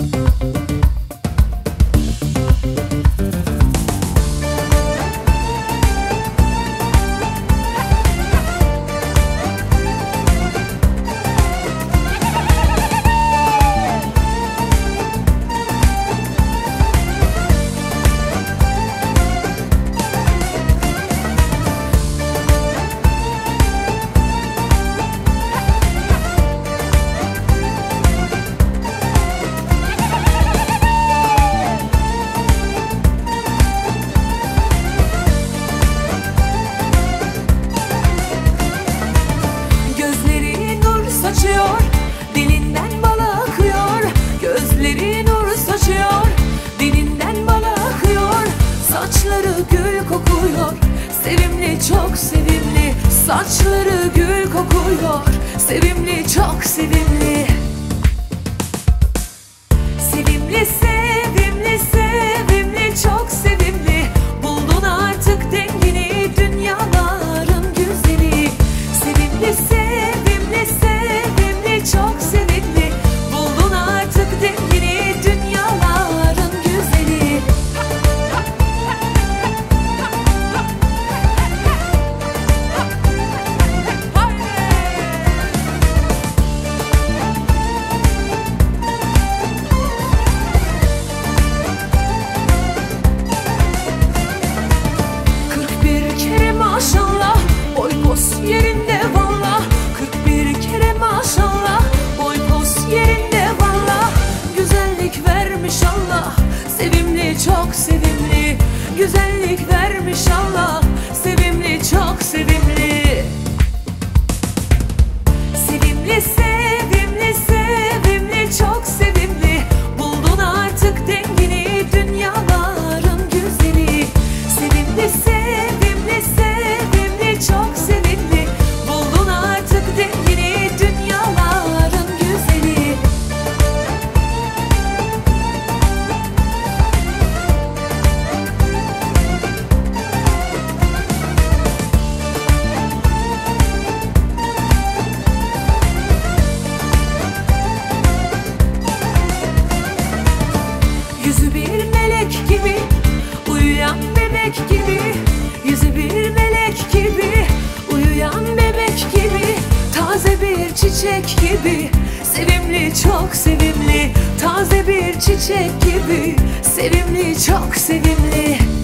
you Sevimli çok sevimli. Saçları gül kokuyor. Sevimli çok sevimli. Sevimli güzellik vermiş Allah. melek gibi Uyuyan bebek gibi Yüzü bir melek gibi Uyuyan bebek gibi Taze bir çiçek gibi Sevimli çok sevimli Taze bir çiçek gibi Sevimli çok sevimli.